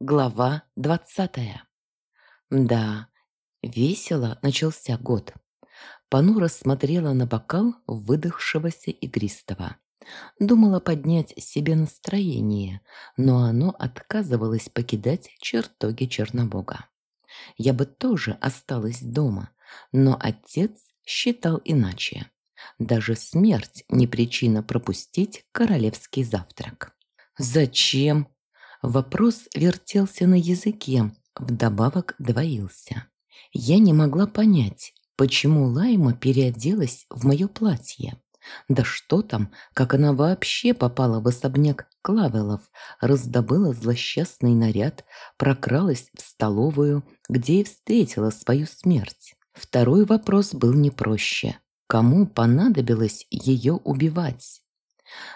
Глава двадцатая. Да, весело начался год. Панура смотрела на бокал выдохшегося игристого. Думала поднять себе настроение, но оно отказывалось покидать чертоги Чернобога. Я бы тоже осталась дома, но отец считал иначе. Даже смерть не причина пропустить королевский завтрак. «Зачем?» Вопрос вертелся на языке, вдобавок двоился. Я не могла понять, почему Лайма переоделась в мое платье. Да что там, как она вообще попала в особняк Клавелов, раздобыла злосчастный наряд, прокралась в столовую, где и встретила свою смерть. Второй вопрос был не проще. Кому понадобилось ее убивать?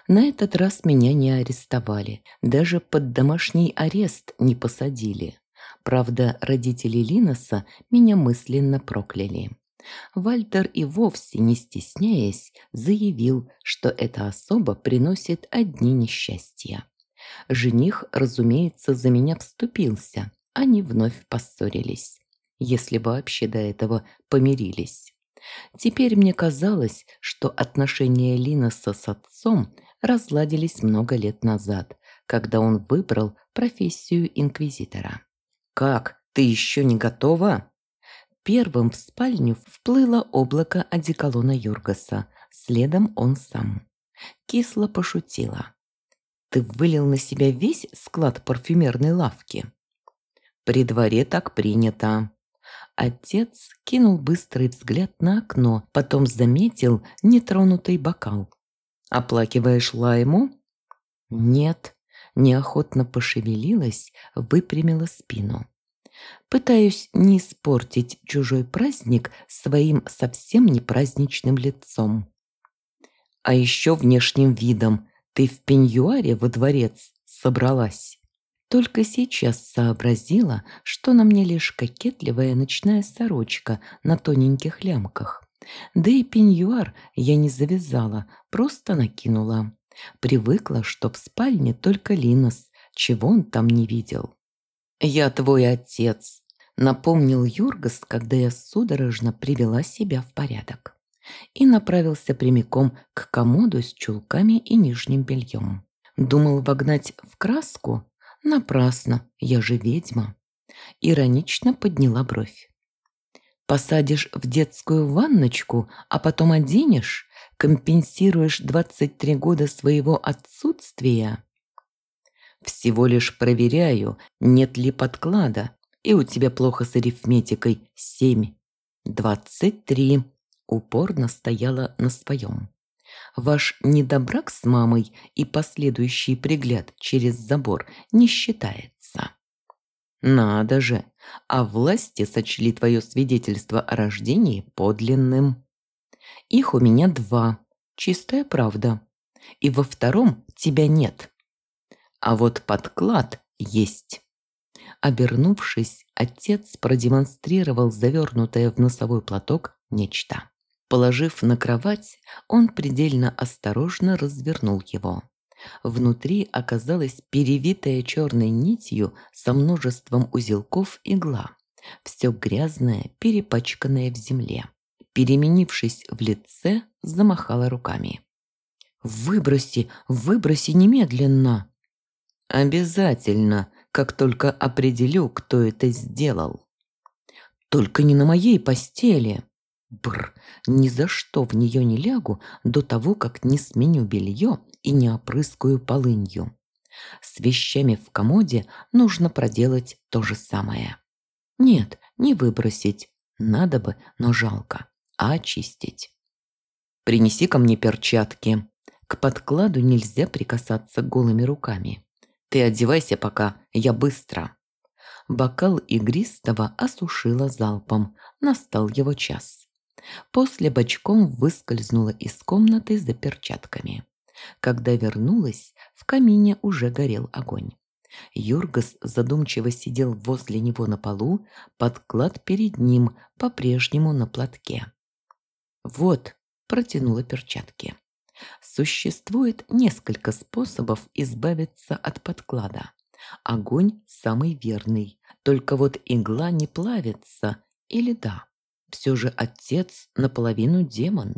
На этот раз меня не арестовали, даже под домашний арест не посадили. Правда, родители Линоса меня мысленно прокляли. Вальтер и вовсе не стесняясь заявил, что эта особа приносит одни несчастья. Жених, разумеется, за меня вступился, они вновь поссорились, если вообще до этого помирились. Теперь мне казалось, что отношения Линоса с отцом разладились много лет назад, когда он выбрал профессию инквизитора. «Как? Ты еще не готова?» Первым в спальню вплыло облако одеколона Юргаса, следом он сам. Кисло пошутила. «Ты вылил на себя весь склад парфюмерной лавки?» «При дворе так принято», Отец кинул быстрый взгляд на окно, потом заметил нетронутый бокал. «Оплакиваешь Лайму?» «Нет», неохотно пошевелилась, выпрямила спину. Пытаюсь не испортить чужой праздник своим совсем не праздничным лицом. А еще внешним видом. Ты в пеньюаре во дворец собралась. Только сейчас сообразила, что на мне лишь кокетливая ночная сорочка на тоненьких лямках. Да и пеньюар я не завязала, просто накинула. Привыкла, что в спальне только Линос, чего он там не видел. «Я твой отец», — напомнил Юргас, когда я судорожно привела себя в порядок. И направился прямиком к комоду с чулками и нижним бельем. Думал вогнать в краску, Напрасно, я же ведьма. Иронично подняла бровь. Посадишь в детскую ванночку, а потом оденешь, компенсируешь 23 года своего отсутствия. Всего лишь проверяю, нет ли подклада, и у тебя плохо с арифметикой. Семь. Двадцать три. Упорно стояла на своем. Ваш недобрак с мамой и последующий пригляд через забор не считается. Надо же, а власти сочли твое свидетельство о рождении подлинным. Их у меня два, чистая правда. И во втором тебя нет. А вот подклад есть. Обернувшись, отец продемонстрировал завернутое в носовой платок нечто. Положив на кровать, он предельно осторожно развернул его. Внутри оказалась перевитая черной нитью со множеством узелков игла. Все грязное, перепачканное в земле. Переменившись в лице, замахала руками. «Выброси, выброси немедленно!» «Обязательно, как только определю, кто это сделал». «Только не на моей постели!» Бр, ни за что в нее не лягу до того, как не сменю белье и не опрыскаю полынью. С вещами в комоде нужно проделать то же самое. Нет, не выбросить. Надо бы, но жалко. А очистить. Принеси ко мне перчатки. К подкладу нельзя прикасаться голыми руками. Ты одевайся пока, я быстро. Бокал игристого осушила залпом. Настал его час. После бочком выскользнула из комнаты за перчатками. Когда вернулась, в камине уже горел огонь. Юргас задумчиво сидел возле него на полу, подклад перед ним, по-прежнему на платке. «Вот», – протянула перчатки. Существует несколько способов избавиться от подклада. Огонь самый верный, только вот игла не плавится, или да, все же отец наполовину демон.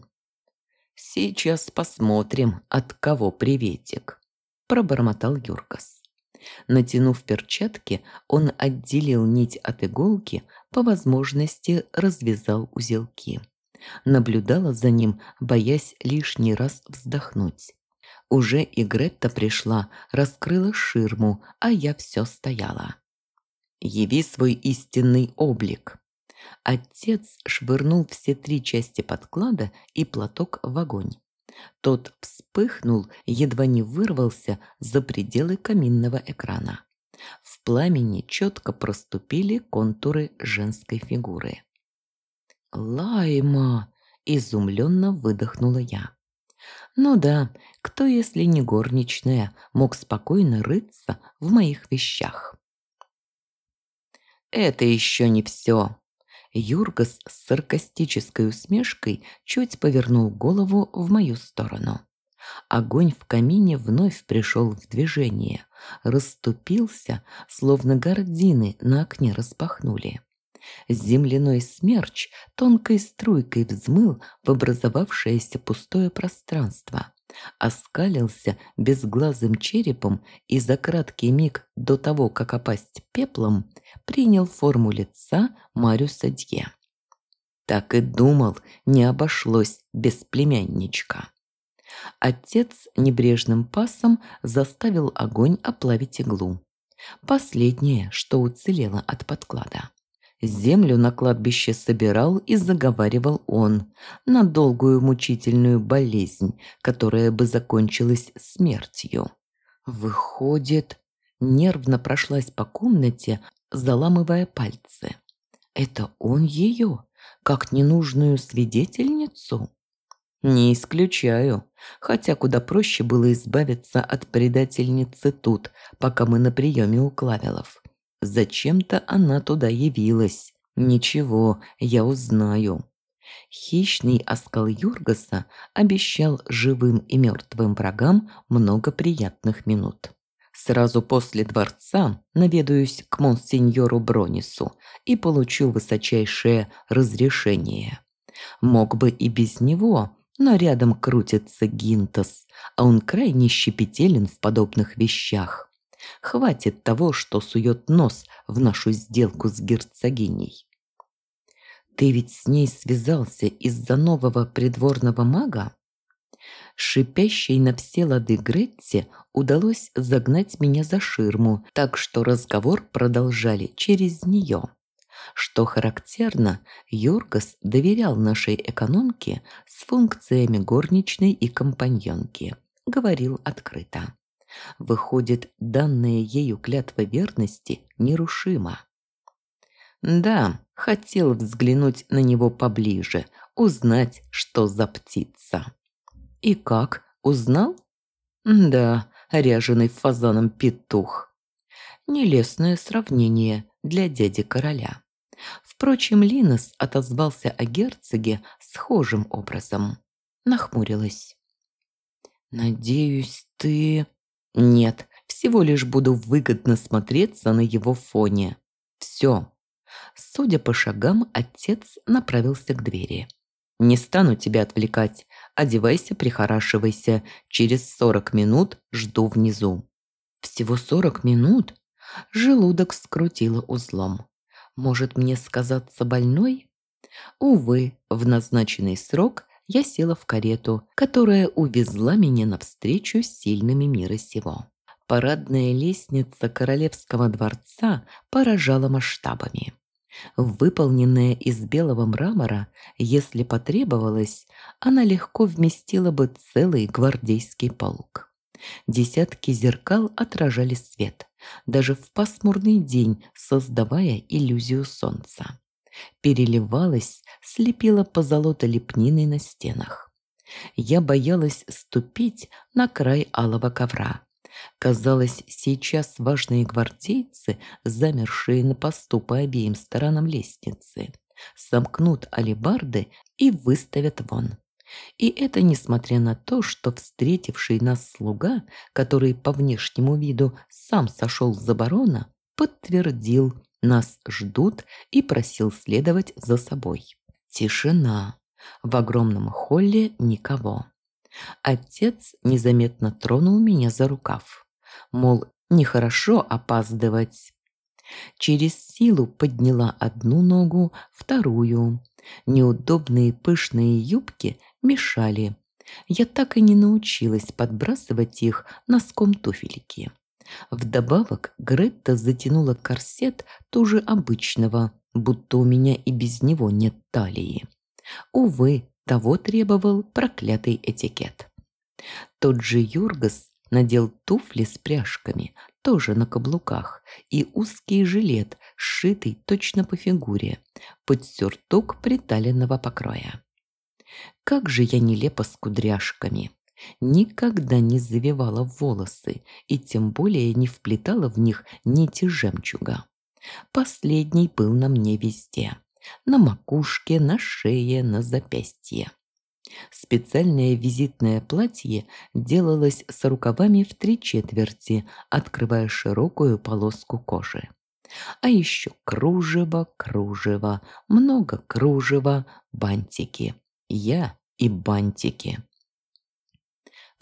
Сейчас посмотрим, от кого приветик, пробормотал Юркас. Натянув перчатки, он отделил нить от иголки, по возможности развязал узелки. Наблюдала за ним, боясь лишний раз вздохнуть. Уже и Гретта пришла, раскрыла ширму, а я все стояла. «Яви свой истинный облик!» Отец швырнул все три части подклада и платок в огонь. Тот вспыхнул, едва не вырвался за пределы каминного экрана. В пламени четко проступили контуры женской фигуры. «Лайма!» – изумленно выдохнула я. Ну да, кто, если не горничная, мог спокойно рыться в моих вещах? Это еще не все. Юргас с саркастической усмешкой чуть повернул голову в мою сторону. Огонь в камине вновь пришел в движение, расступился, словно гордины на окне распахнули. Земляной смерч тонкой струйкой взмыл в образовавшееся пустое пространство, оскалился безглазым черепом и за краткий миг до того, как опасть пеплом, принял форму лица Мариуса Дье. Так и думал, не обошлось без племянничка. Отец небрежным пасом заставил огонь оплавить иглу. Последнее, что уцелело от подклада. Землю на кладбище собирал и заговаривал он на долгую мучительную болезнь, которая бы закончилась смертью. Выходит, нервно прошлась по комнате, заламывая пальцы. Это он ее, как ненужную свидетельницу? Не исключаю, хотя куда проще было избавиться от предательницы тут, пока мы на приеме у Клавелов. Зачем-то она туда явилась. Ничего, я узнаю. Хищный оскал Юргаса обещал живым и мертвым врагам много приятных минут. Сразу после дворца наведаюсь к монсеньору Бронису и получу высочайшее разрешение. Мог бы и без него, но рядом крутится Гинтас, а он крайне щепетелен в подобных вещах. Хватит того, что сует нос в нашу сделку с герцогиней. Ты ведь с ней связался из-за нового придворного мага? Шипящей на все лады Гретте удалось загнать меня за ширму, так что разговор продолжали через нее. Что характерно, Йоргас доверял нашей экономке с функциями горничной и компаньонки. Говорил открыто. Выходит, данная ею клятва верности нерушима. Да, хотел взглянуть на него поближе, узнать, что за птица. И как, узнал? Да, ряженый фазаном петух. Нелестное сравнение для дяди короля. Впрочем, Линос отозвался о герцоге схожим образом. Нахмурилась. «Надеюсь, ты...» Нет, всего лишь буду выгодно смотреться на его фоне. Все. Судя по шагам, отец направился к двери. «Не стану тебя отвлекать. Одевайся, прихорашивайся. Через сорок минут жду внизу». «Всего сорок минут?» Желудок скрутило узлом. «Может, мне сказаться больной?» Увы, в назначенный срок я села в карету, которая увезла меня навстречу с сильными мира сего. Парадная лестница королевского дворца поражала масштабами. Выполненная из белого мрамора, если потребовалось, она легко вместила бы целый гвардейский полк. Десятки зеркал отражали свет, даже в пасмурный день создавая иллюзию солнца переливалась, слепила позолота лепниной на стенах. Я боялась ступить на край алого ковра. Казалось, сейчас важные гвардейцы, замершие на посту по обеим сторонам лестницы, сомкнут алебарды и выставят вон. И это несмотря на то, что встретивший нас слуга, который по внешнему виду сам сошел за барона, подтвердил, нас ждут и просил следовать за собой. Тишина. В огромном холле никого. Отец незаметно тронул меня за рукав. Мол, нехорошо опаздывать. Через силу подняла одну ногу, вторую. Неудобные пышные юбки мешали. Я так и не научилась подбрасывать их носком туфельки. Вдобавок Гретта затянула корсет тоже обычного, будто у меня и без него нет талии. Увы, того требовал проклятый этикет. Тот же Юргас надел туфли с пряжками, тоже на каблуках, и узкий жилет, сшитый точно по фигуре, под сюртук приталенного покроя. Как же я нелепо с кудряшками! Никогда не завивала волосы и тем более не вплетала в них нити жемчуга. Последний был на мне везде. На макушке, на шее, на запястье. Специальное визитное платье делалось с рукавами в три четверти, открывая широкую полоску кожи. А еще кружево, кружево, много кружева, бантики. Я и бантики.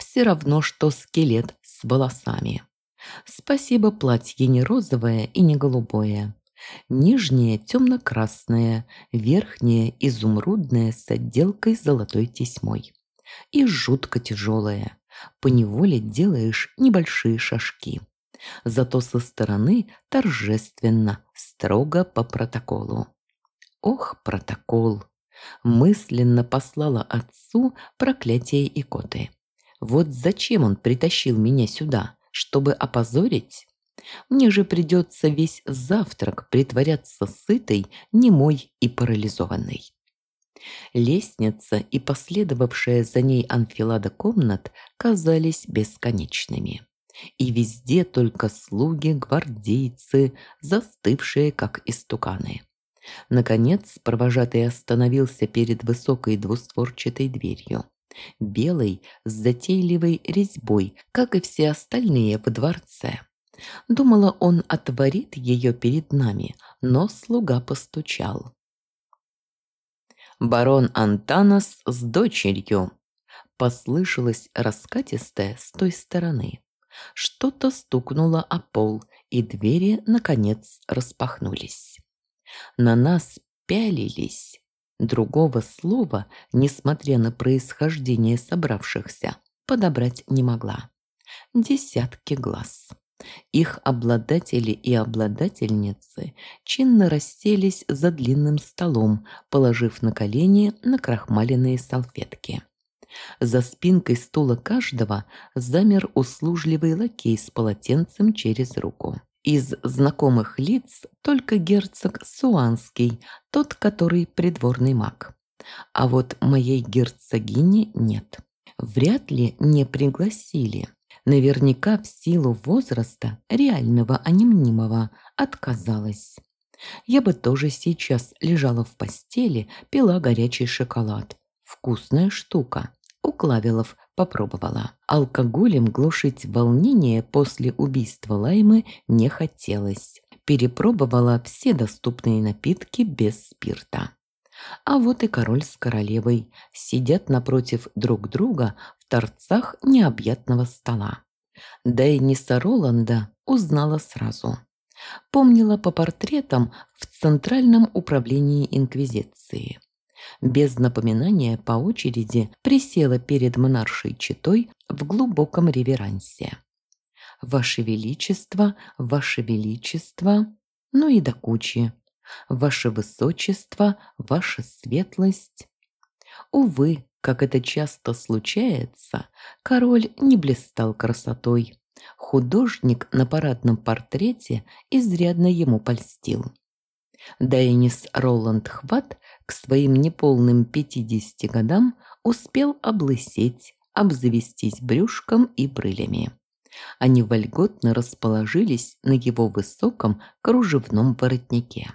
Все равно, что скелет с волосами. Спасибо, платье не розовое и не голубое. Нижнее темно-красное, верхнее изумрудное с отделкой золотой тесьмой. И жутко тяжелое. Поневоле делаешь небольшие шажки. Зато со стороны торжественно, строго по протоколу. Ох, протокол! Мысленно послала отцу проклятие икоты. Вот зачем он притащил меня сюда? Чтобы опозорить? Мне же придется весь завтрак притворяться сытой, немой и парализованной. Лестница и последовавшая за ней анфилада комнат казались бесконечными. И везде только слуги, гвардейцы, застывшие, как истуканы. Наконец, провожатый остановился перед высокой двустворчатой дверью. Белой, с затейливой резьбой, как и все остальные в дворце. Думала, он отворит ее перед нами, но слуга постучал. «Барон Антанас с дочерью!» Послышалось раскатистое с той стороны. Что-то стукнуло о пол, и двери, наконец, распахнулись. На нас пялились. Другого слова, несмотря на происхождение собравшихся, подобрать не могла. Десятки глаз. Их обладатели и обладательницы чинно расселись за длинным столом, положив на колени накрахмаленные салфетки. За спинкой стула каждого замер услужливый лакей с полотенцем через руку. Из знакомых лиц только герцог Суанский, тот, который придворный маг. А вот моей герцогини нет. Вряд ли не пригласили. Наверняка в силу возраста, реального, а не мнимого, отказалась. Я бы тоже сейчас лежала в постели, пила горячий шоколад. Вкусная штука. У Клавелов попробовала. Алкоголем глушить волнение после убийства Лаймы не хотелось. Перепробовала все доступные напитки без спирта. А вот и король с королевой сидят напротив друг друга в торцах необъятного стола. Да и Ниса Роланда узнала сразу. Помнила по портретам в Центральном управлении Инквизиции. Без напоминания по очереди присела перед монаршей читой в глубоком реверансе. «Ваше Величество, Ваше Величество», ну и до кучи. Ваше Высочество, Ваша Светлость. Увы, как это часто случается, король не блистал красотой. Художник на парадном портрете изрядно ему польстил. Дайнис Роланд Хват к своим неполным 50 годам успел облысеть, обзавестись брюшком и брылями. Они вольготно расположились на его высоком кружевном воротнике.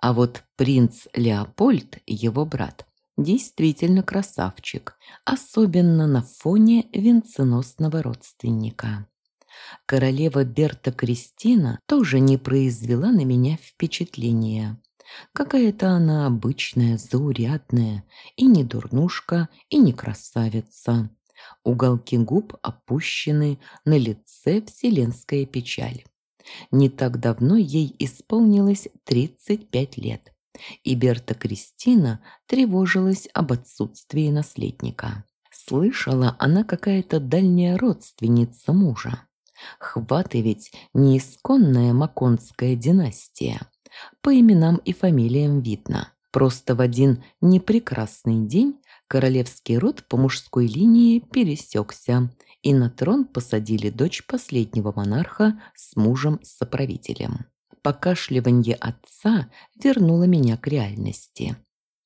А вот принц Леопольд, его брат, действительно красавчик, особенно на фоне венценосного родственника. Королева Берта Кристина тоже не произвела на меня впечатления. Какая-то она обычная, заурядная, и не дурнушка, и не красавица. Уголки губ опущены, на лице вселенская печаль. Не так давно ей исполнилось 35 лет, и Берта Кристина тревожилась об отсутствии наследника. Слышала она какая-то дальняя родственница мужа. Хваты ведь не исконная маконская династия. По именам и фамилиям видно. Просто в один непрекрасный день королевский род по мужской линии пересекся, и на трон посадили дочь последнего монарха с мужем-соправителем. Покашливанье отца вернуло меня к реальности.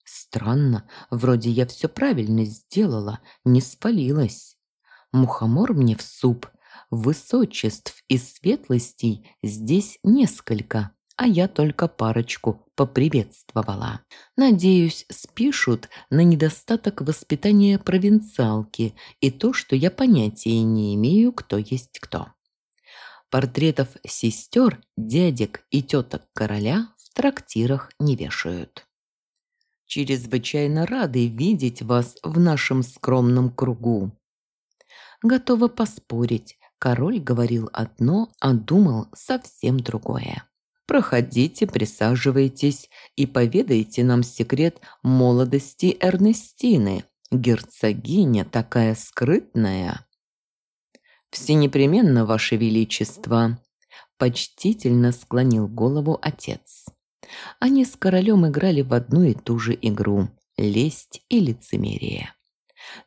Странно, вроде я все правильно сделала, не спалилась. Мухомор мне в суп, высочеств и светлостей здесь несколько, а я только парочку поприветствовала. Надеюсь, спишут на недостаток воспитания провинциалки и то, что я понятия не имею, кто есть кто. Портретов сестер, дядек и теток короля в трактирах не вешают. Чрезвычайно рады видеть вас в нашем скромном кругу. Готова поспорить, король говорил одно, а думал совсем другое. Проходите, присаживайтесь и поведайте нам секрет молодости Эрнестины, герцогиня такая скрытная. Все непременно, Ваше Величество, почтительно склонил голову отец. Они с королем играли в одну и ту же игру – лесть и лицемерие.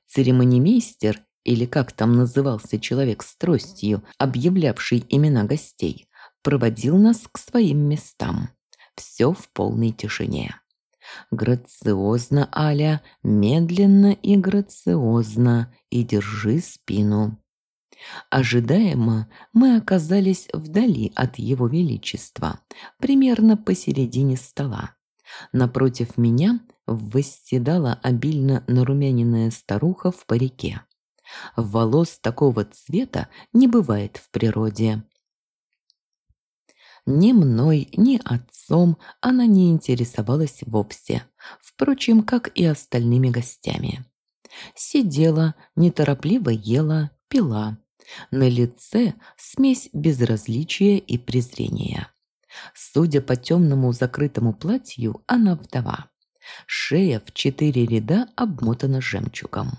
Церемонимейстер, или как там назывался человек с тростью, объявлявший имена гостей, проводил нас к своим местам. Все в полной тишине. Грациозно, Аля, медленно и грациозно, и держи спину. Ожидаемо мы оказались вдали от его величества, примерно посередине стола. Напротив меня восседала обильно нарумяненная старуха в парике. Волос такого цвета не бывает в природе. Ни мной, ни отцом она не интересовалась вовсе, впрочем, как и остальными гостями. Сидела, неторопливо ела, пила. На лице смесь безразличия и презрения. Судя по темному закрытому платью, она вдова. Шея в четыре ряда обмотана жемчугом.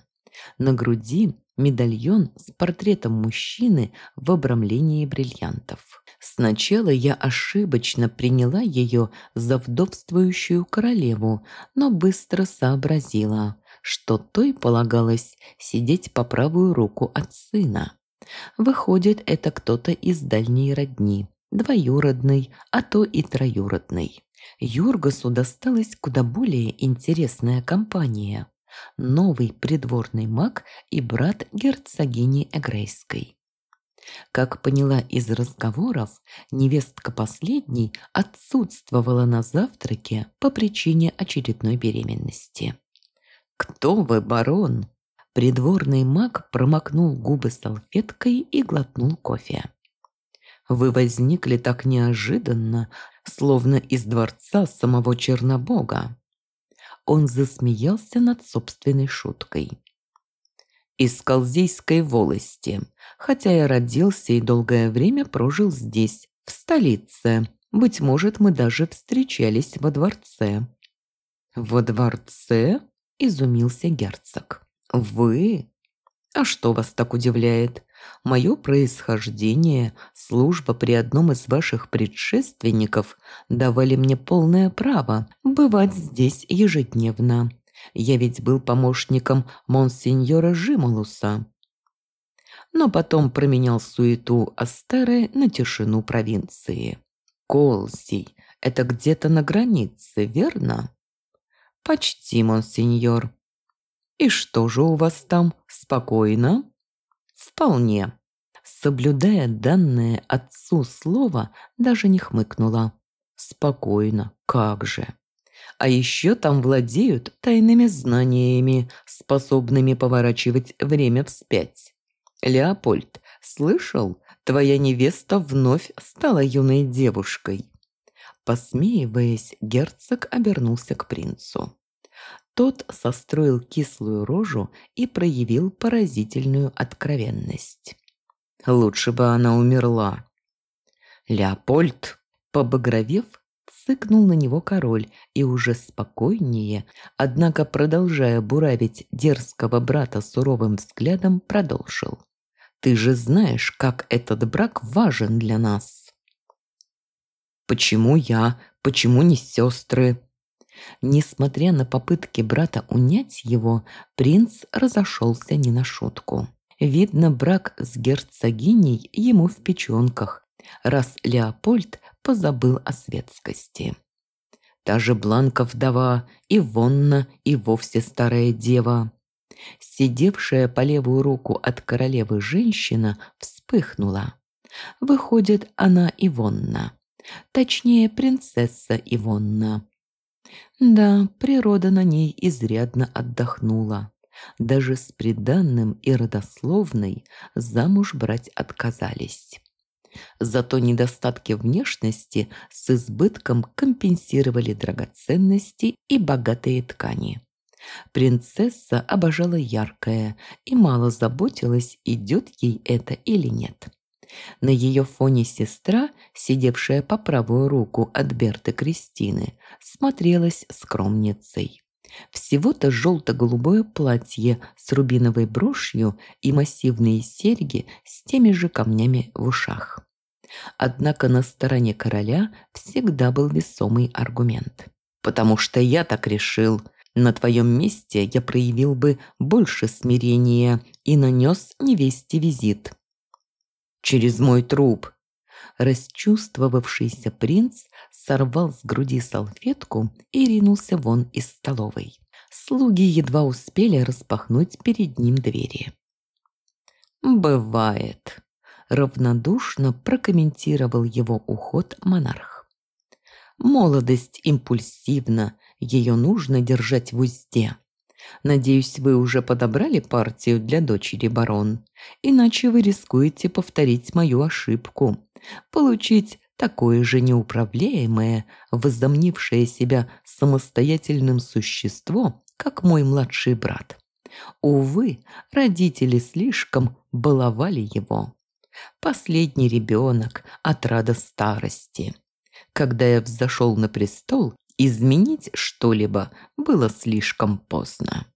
На груди медальон с портретом мужчины в обрамлении бриллиантов. Сначала я ошибочно приняла ее за вдовствующую королеву, но быстро сообразила, что той полагалось сидеть по правую руку от сына. Выходит, это кто-то из дальней родни, двоюродный, а то и троюродный. Юргасу досталась куда более интересная компания. Новый придворный маг и брат герцогини Эгрейской. Как поняла из разговоров, невестка последней отсутствовала на завтраке по причине очередной беременности. «Кто вы, барон?» Придворный маг промокнул губы салфеткой и глотнул кофе. «Вы возникли так неожиданно, словно из дворца самого Чернобога». Он засмеялся над собственной шуткой из Калзийской волости, хотя я родился и долгое время прожил здесь, в столице. Быть может, мы даже встречались во дворце». «Во дворце?» – изумился герцог. «Вы? А что вас так удивляет? Мое происхождение, служба при одном из ваших предшественников давали мне полное право бывать здесь ежедневно. Я ведь был помощником монсеньора Жимолуса. Но потом променял суету Астеры на тишину провинции. Колзий – это где-то на границе, верно? Почти, монсеньор. И что же у вас там, спокойно? Вполне. Соблюдая данное отцу слово, даже не хмыкнула. Спокойно, как же. А еще там владеют тайными знаниями, способными поворачивать время вспять. Леопольд, слышал, твоя невеста вновь стала юной девушкой. Посмеиваясь, герцог обернулся к принцу. Тот состроил кислую рожу и проявил поразительную откровенность. Лучше бы она умерла. Леопольд, побагровев, цыкнул на него король и уже спокойнее, однако продолжая буравить дерзкого брата суровым взглядом, продолжил. «Ты же знаешь, как этот брак важен для нас». «Почему я? Почему не сестры?» Несмотря на попытки брата унять его, принц разошелся не на шутку. Видно, брак с герцогиней ему в печенках, раз Леопольд позабыл о светскости. Та же Бланка вдова, и Вонна, и вовсе старая дева. Сидевшая по левую руку от королевы женщина вспыхнула. Выходит, она Ивонна. Точнее, принцесса Ивонна. Да, природа на ней изрядно отдохнула. Даже с приданным и родословной замуж брать отказались. Зато недостатки внешности с избытком компенсировали драгоценности и богатые ткани. Принцесса обожала яркое и мало заботилась, идет ей это или нет. На ее фоне сестра, сидевшая по правую руку от Берты Кристины, смотрелась скромницей. Всего-то желто-голубое платье с рубиновой брошью и массивные серьги с теми же камнями в ушах. Однако на стороне короля всегда был весомый аргумент. «Потому что я так решил. На твоем месте я проявил бы больше смирения и нанес невесте визит». «Через мой труп», Расчувствовавшийся принц сорвал с груди салфетку и ринулся вон из столовой. Слуги едва успели распахнуть перед ним двери. «Бывает», – равнодушно прокомментировал его уход монарх. «Молодость импульсивна, ее нужно держать в узде. Надеюсь, вы уже подобрали партию для дочери, барон. Иначе вы рискуете повторить мою ошибку. Получить такое же неуправляемое, возомнившее себя самостоятельным существо, как мой младший брат. Увы, родители слишком баловали его. Последний ребенок от рада старости. Когда я взошел на престол, Изменить что-либо было слишком поздно.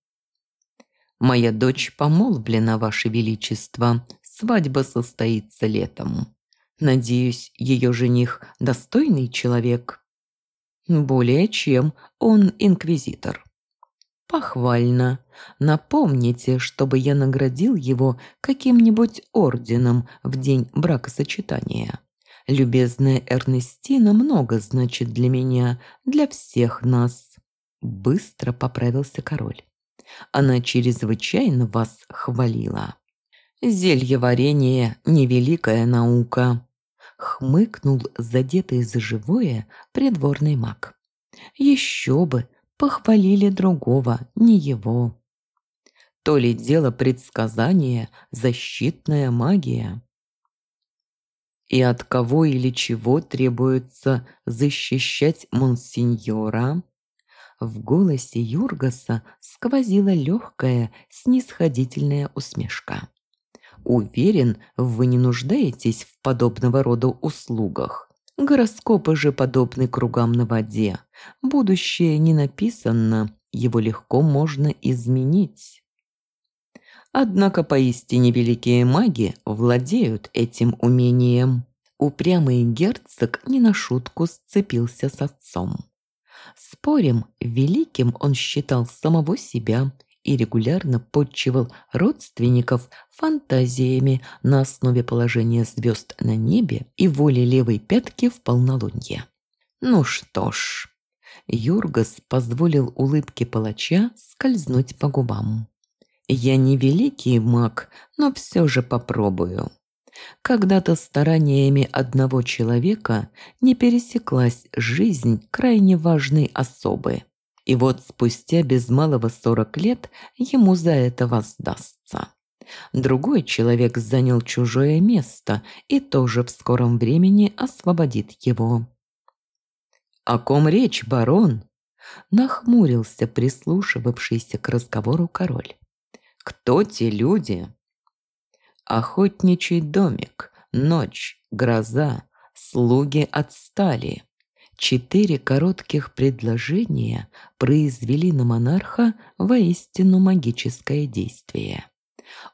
«Моя дочь помолвлена, Ваше Величество. Свадьба состоится летом. Надеюсь, ее жених достойный человек?» «Более чем. Он инквизитор». «Похвально. Напомните, чтобы я наградил его каким-нибудь орденом в день бракосочетания». Любезная Эрнестина много значит для меня, для всех нас. Быстро поправился король. Она чрезвычайно вас хвалила. Зелье варенье – невеликая наука. Хмыкнул задетый за живое придворный маг. Еще бы, похвалили другого, не его. То ли дело предсказания, защитная магия. И от кого или чего требуется защищать монсеньора? В голосе Юргаса сквозила легкая, снисходительная усмешка. «Уверен, вы не нуждаетесь в подобного рода услугах. Гороскопы же подобны кругам на воде. Будущее не написано, его легко можно изменить». Однако поистине великие маги владеют этим умением. Упрямый герцог не на шутку сцепился с отцом. Спорим, великим он считал самого себя и регулярно подчивал родственников фантазиями на основе положения звезд на небе и воли левой пятки в полнолуние. Ну что ж, Юргас позволил улыбке палача скользнуть по губам. Я не великий маг, но все же попробую. Когда-то стараниями одного человека не пересеклась жизнь крайне важной особы. И вот спустя без малого сорок лет ему за это воздастся. Другой человек занял чужое место и тоже в скором времени освободит его. «О ком речь, барон?» Нахмурился прислушивавшийся к разговору король. «Кто те люди?» «Охотничий домик, ночь, гроза, слуги отстали». Четыре коротких предложения произвели на монарха воистину магическое действие.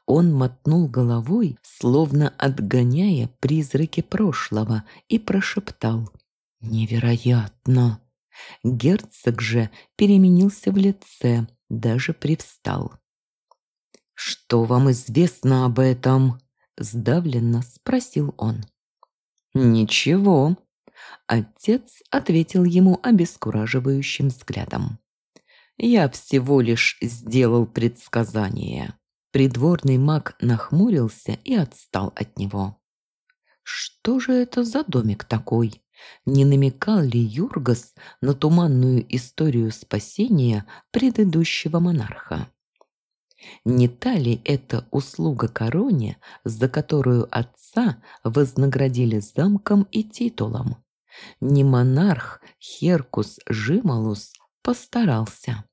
Он мотнул головой, словно отгоняя призраки прошлого, и прошептал «Невероятно!». Герцог же переменился в лице, даже привстал. «Что вам известно об этом?» – сдавленно спросил он. «Ничего», – отец ответил ему обескураживающим взглядом. «Я всего лишь сделал предсказание». Придворный маг нахмурился и отстал от него. Что же это за домик такой? Не намекал ли Юргас на туманную историю спасения предыдущего монарха? Не та ли это услуга короне, за которую отца вознаградили замком и титулом? Не монарх Херкус Жималус постарался.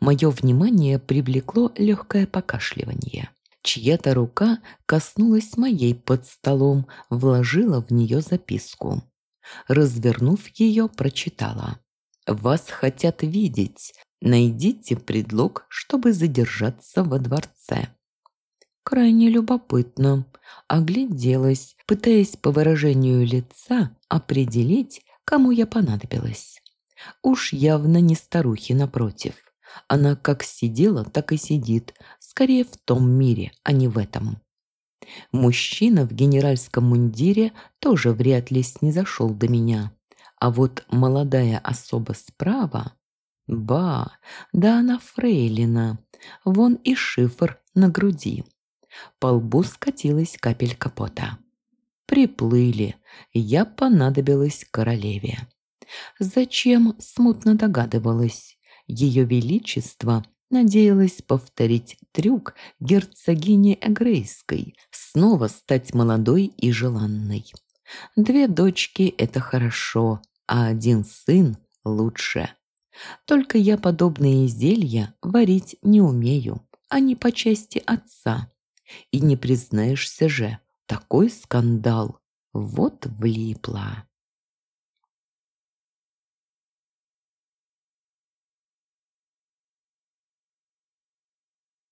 Мое внимание привлекло легкое покашливание. Чья-то рука коснулась моей под столом, вложила в нее записку. Развернув ее, прочитала. «Вас хотят видеть. Найдите предлог, чтобы задержаться во дворце». Крайне любопытно. Огляделась, пытаясь по выражению лица определить, кому я понадобилась. Уж явно не старухи напротив. Она как сидела, так и сидит, скорее в том мире, а не в этом. Мужчина в генеральском мундире тоже вряд ли снизошел до меня. А вот молодая особа справа... Ба, да она фрейлина. Вон и шифр на груди. По лбу скатилась капелька пота. Приплыли. Я понадобилась королеве. Зачем, смутно догадывалась. Ее Величество надеялась повторить трюк герцогини Эгрейской, снова стать молодой и желанной. Две дочки – это хорошо, а один сын – лучше. Только я подобные зелья варить не умею, а не по части отца. И не признаешься же, такой скандал. Вот влипла.